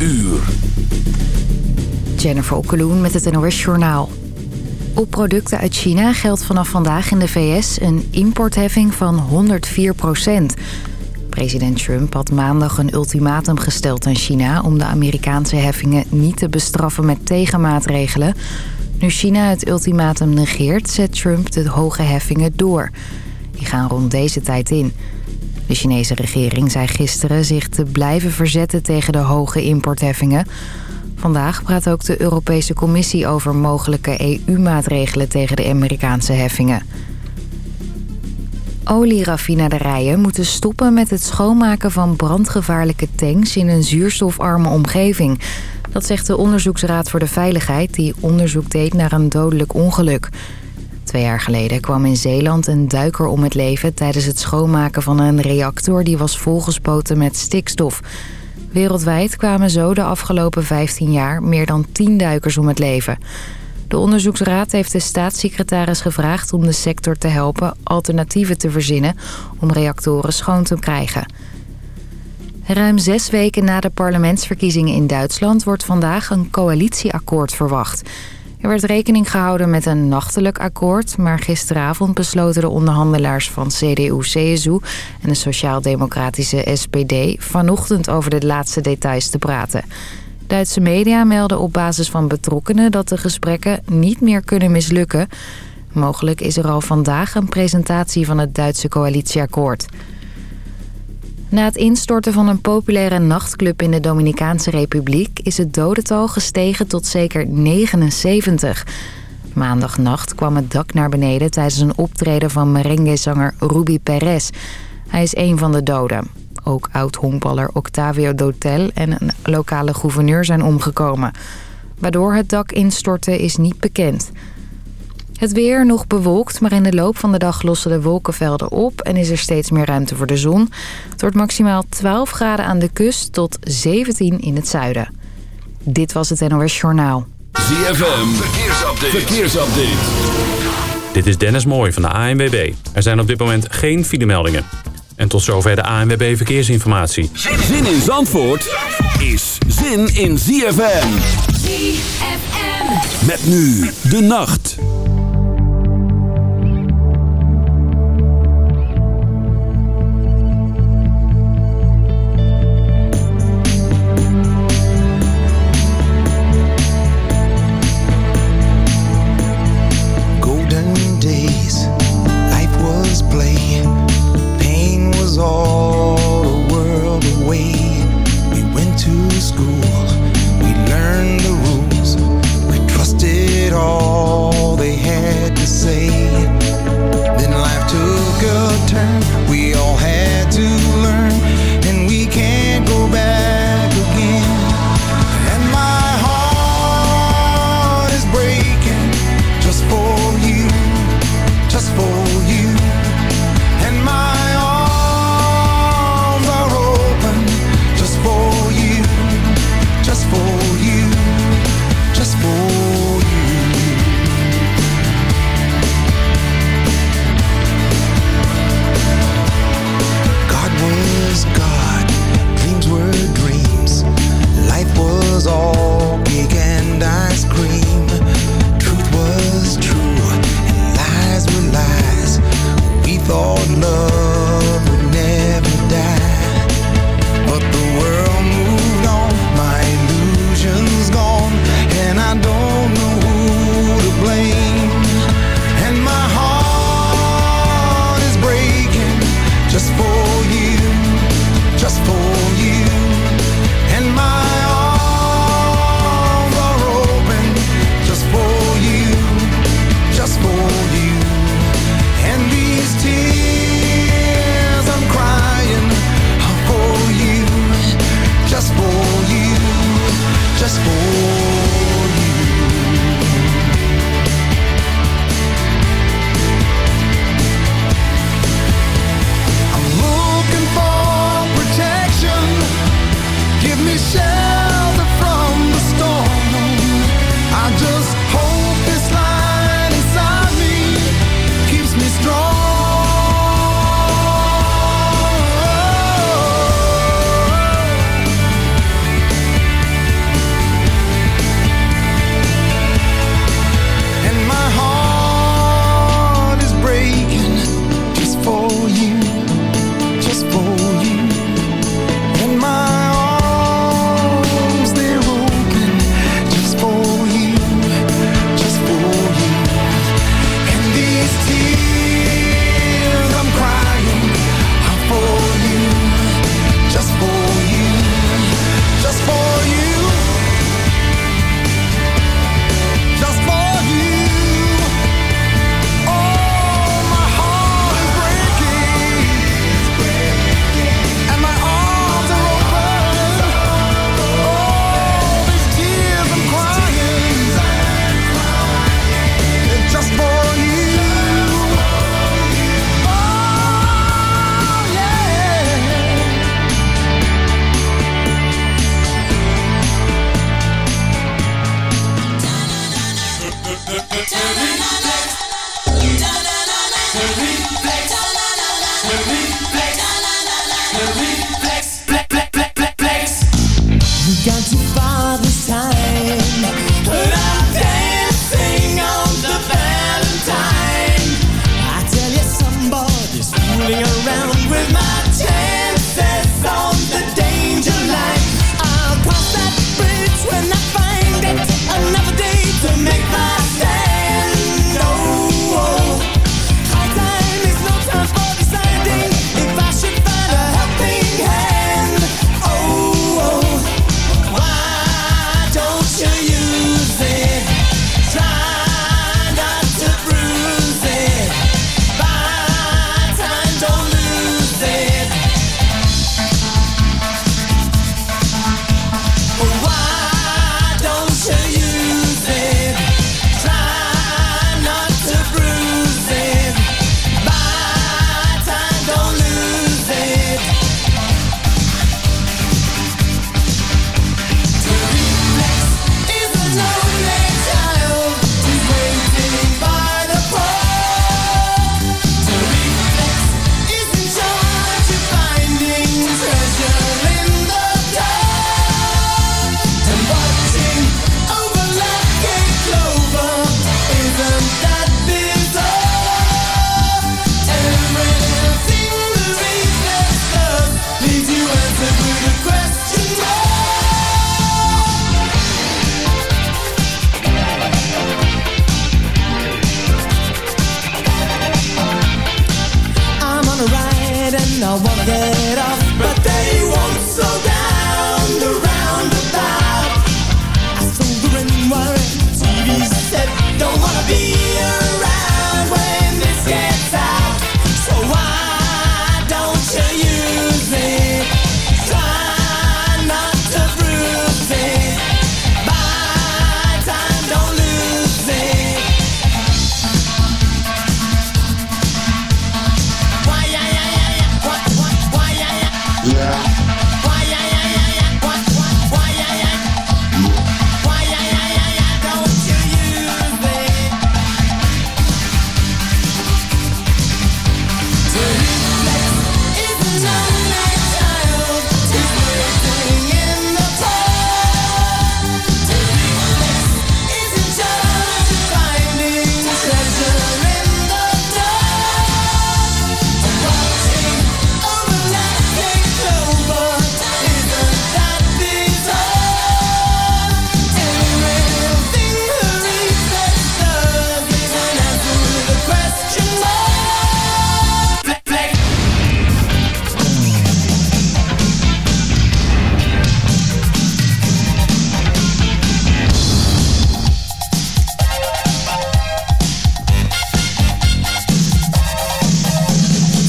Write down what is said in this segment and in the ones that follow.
uur. Jennifer Okkeloen met het NOS Journaal. Op producten uit China geldt vanaf vandaag in de VS een importheffing van 104 procent. President Trump had maandag een ultimatum gesteld aan China... om de Amerikaanse heffingen niet te bestraffen met tegenmaatregelen. Nu China het ultimatum negeert, zet Trump de hoge heffingen door. Die gaan rond deze tijd in. De Chinese regering zei gisteren zich te blijven verzetten tegen de hoge importheffingen... Vandaag praat ook de Europese Commissie over mogelijke EU-maatregelen tegen de Amerikaanse heffingen. Olieraffinaderijen moeten stoppen met het schoonmaken van brandgevaarlijke tanks in een zuurstofarme omgeving. Dat zegt de Onderzoeksraad voor de Veiligheid die onderzoek deed naar een dodelijk ongeluk. Twee jaar geleden kwam in Zeeland een duiker om het leven tijdens het schoonmaken van een reactor die was volgespoten met stikstof. Wereldwijd kwamen zo de afgelopen 15 jaar meer dan 10 duikers om het leven. De onderzoeksraad heeft de staatssecretaris gevraagd om de sector te helpen alternatieven te verzinnen om reactoren schoon te krijgen. Ruim zes weken na de parlementsverkiezingen in Duitsland wordt vandaag een coalitieakkoord verwacht. Er werd rekening gehouden met een nachtelijk akkoord... maar gisteravond besloten de onderhandelaars van CDU-CSU... en de sociaal-democratische SPD vanochtend over de laatste details te praten. Duitse media melden op basis van betrokkenen... dat de gesprekken niet meer kunnen mislukken. Mogelijk is er al vandaag een presentatie van het Duitse coalitieakkoord. Na het instorten van een populaire nachtclub in de Dominicaanse Republiek... is het dodental gestegen tot zeker 79. Maandagnacht kwam het dak naar beneden tijdens een optreden van merengue-zanger Ruby Perez. Hij is een van de doden. Ook oud-honkballer Octavio Dotel en een lokale gouverneur zijn omgekomen. Waardoor het dak instortte is niet bekend... Het weer nog bewolkt, maar in de loop van de dag lossen de wolkenvelden op... en is er steeds meer ruimte voor de zon. Het wordt maximaal 12 graden aan de kust tot 17 in het zuiden. Dit was het NOS Journaal. ZFM, verkeersupdate. verkeersupdate. Dit is Dennis Mooij van de ANWB. Er zijn op dit moment geen filemeldingen. En tot zover de ANWB Verkeersinformatie. Zin in Zandvoort is zin in ZFM. ZFM. Met nu de nacht.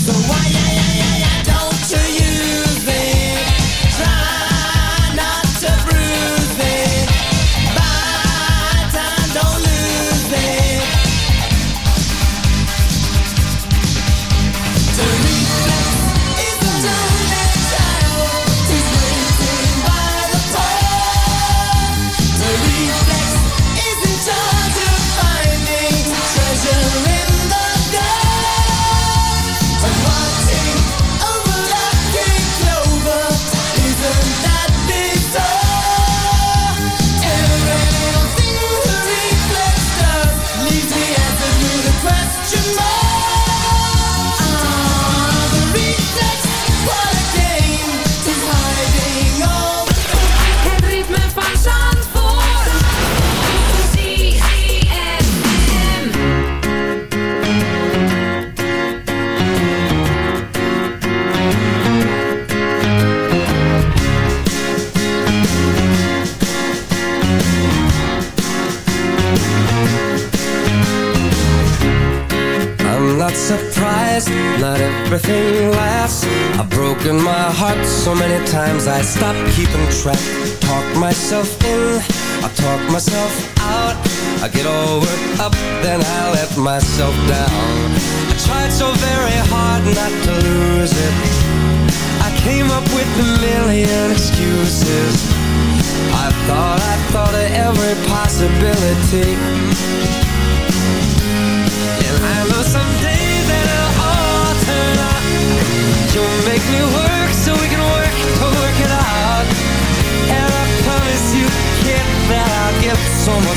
So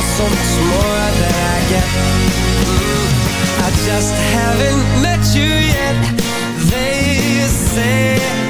I'll so much more than I get. Mm. I just haven't met you yet. They say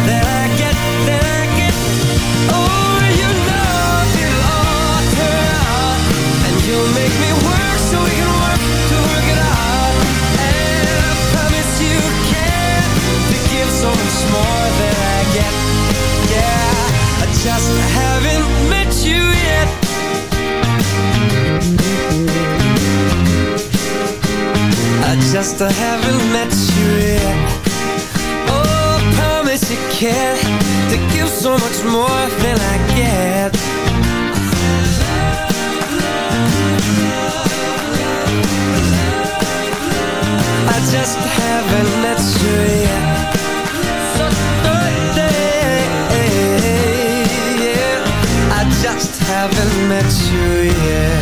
just haven't met you yet. I just haven't met you yet. Oh, promise you To give so much more than I get. I just haven't met you yet haven't met you yet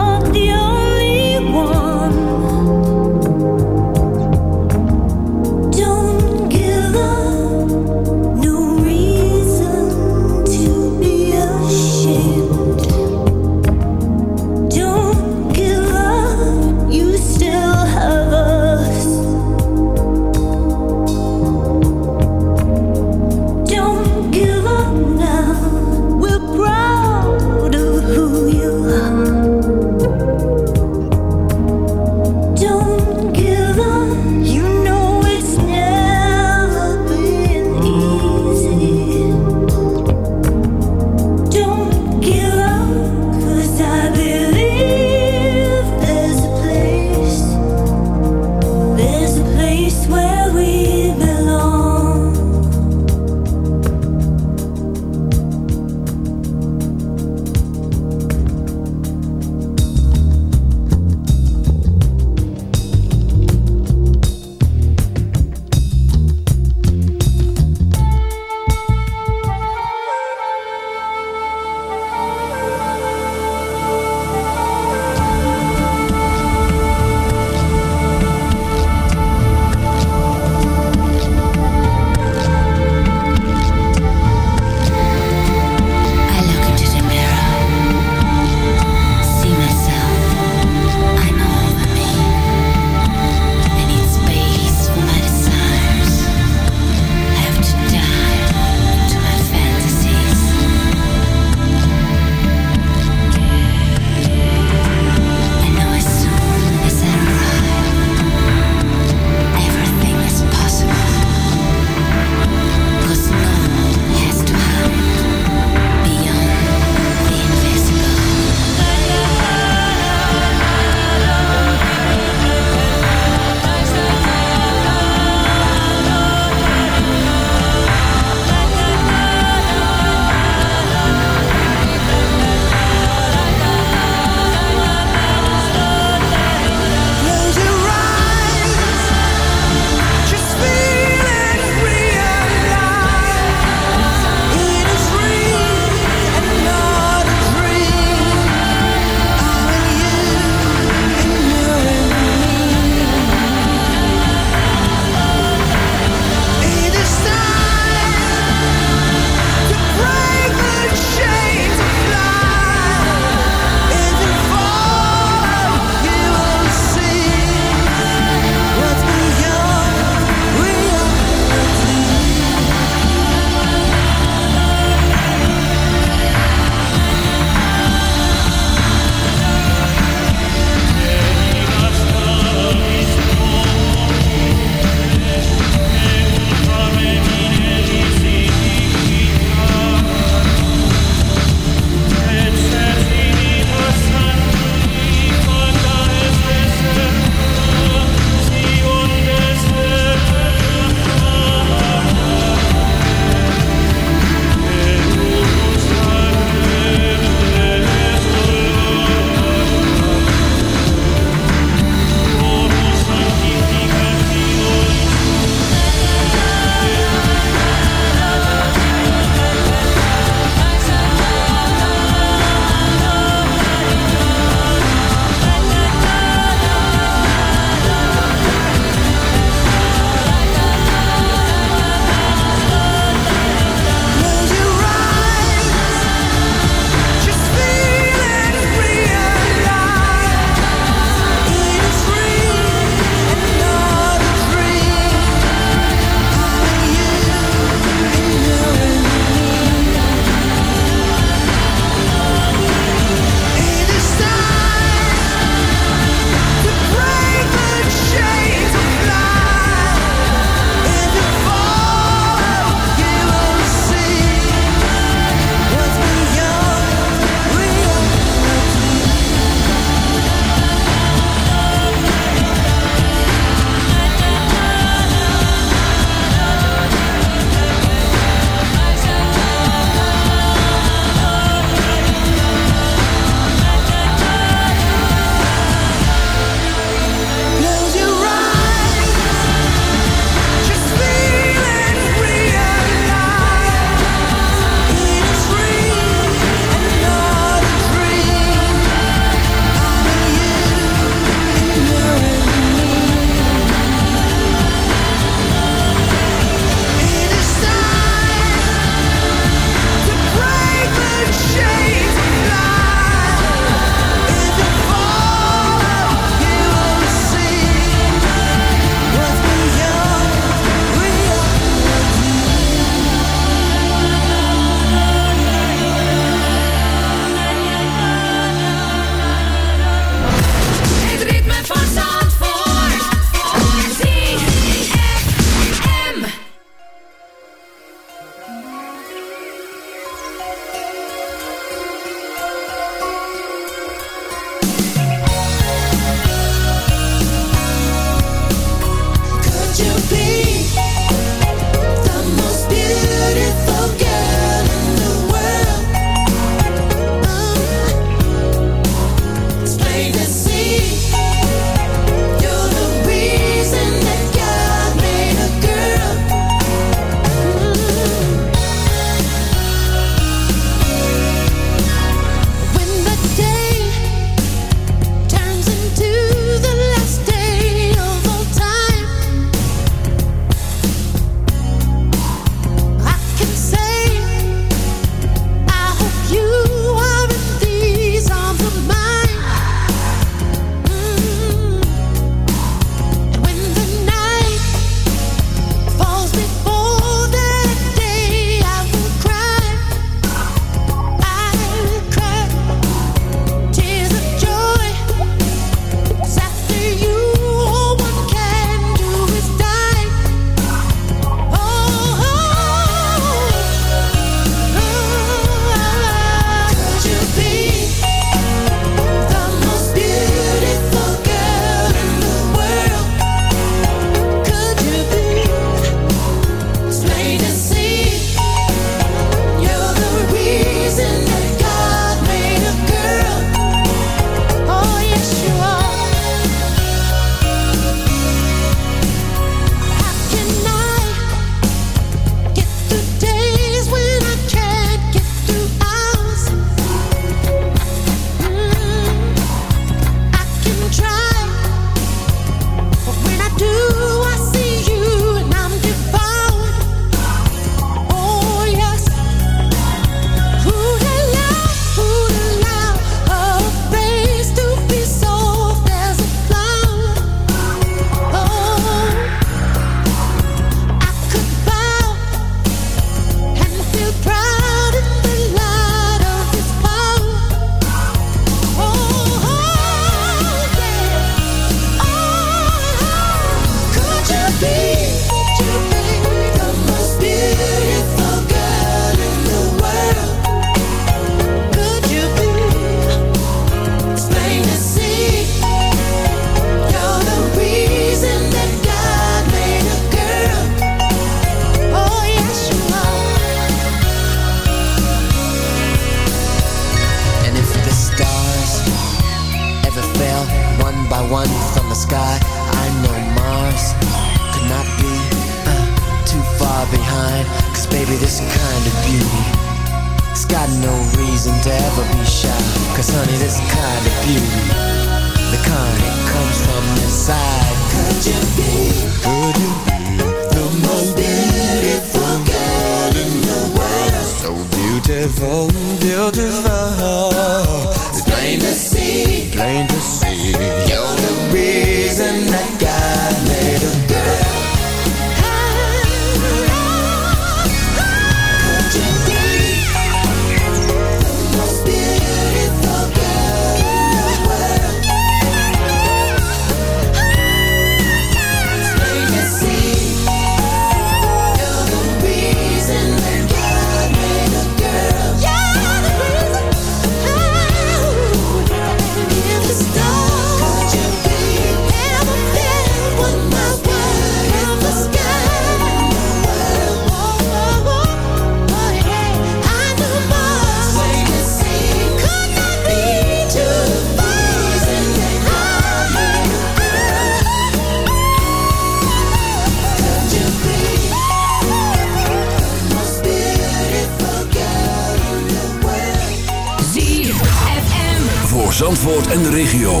Zandvoort en de regio.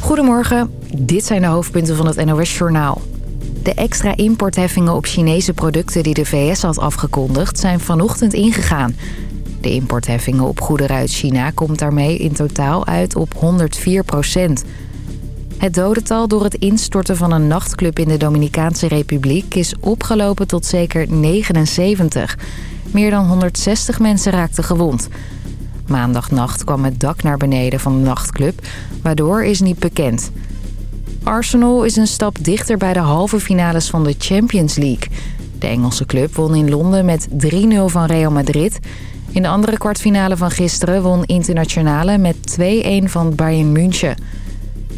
Goedemorgen, dit zijn de hoofdpunten van het NOS-journaal. De extra importheffingen op Chinese producten die de VS had afgekondigd... zijn vanochtend ingegaan. De importheffingen op goederen uit China komt daarmee in totaal uit op 104 procent. Het dodental door het instorten van een nachtclub in de Dominicaanse Republiek... is opgelopen tot zeker 79. Meer dan 160 mensen raakten gewond... Maandagnacht kwam het dak naar beneden van de nachtclub. Waardoor is niet bekend. Arsenal is een stap dichter bij de halve finales van de Champions League. De Engelse club won in Londen met 3-0 van Real Madrid. In de andere kwartfinale van gisteren won Internationale met 2-1 van Bayern München.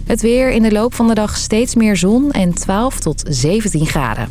Het weer in de loop van de dag steeds meer zon en 12 tot 17 graden.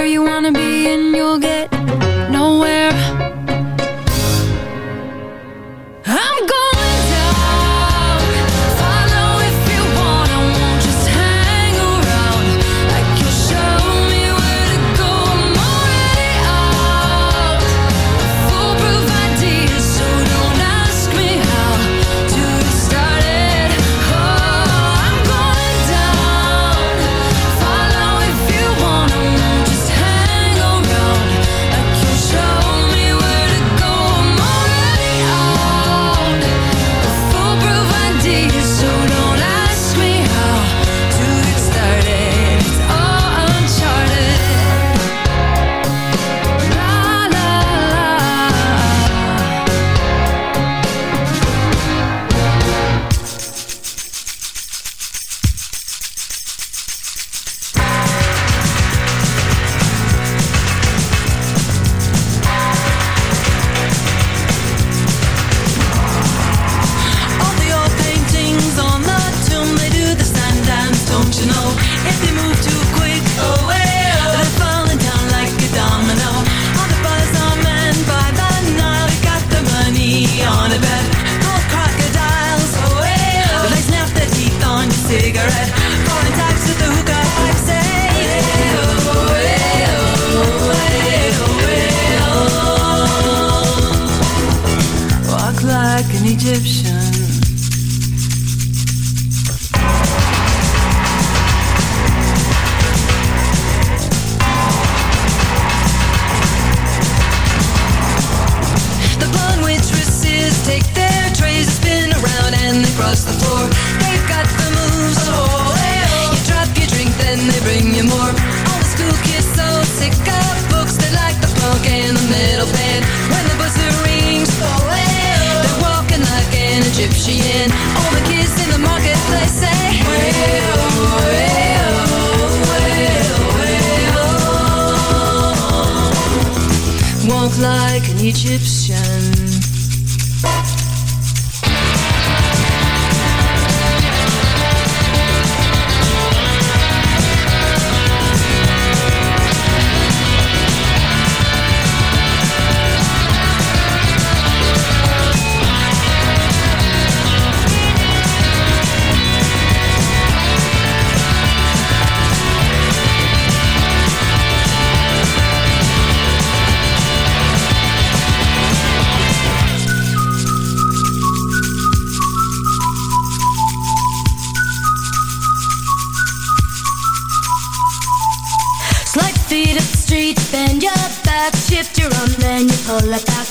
where you wanna be and you'll get across the floor. They've got the moves, oh, hey, oh. You drop your drink, then they bring you more. All the school kids so sick of books. They like the punk and the metal band. When the buzzer rings, oh, hey, oh. They're walking like an Egyptian. All the kids in the marketplace say, hey, oh, hey. Walk like an Egyptian Like that.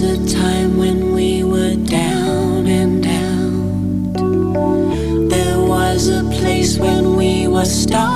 was a time when we were down and out. There was a place when we were stuck.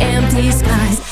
empty skies.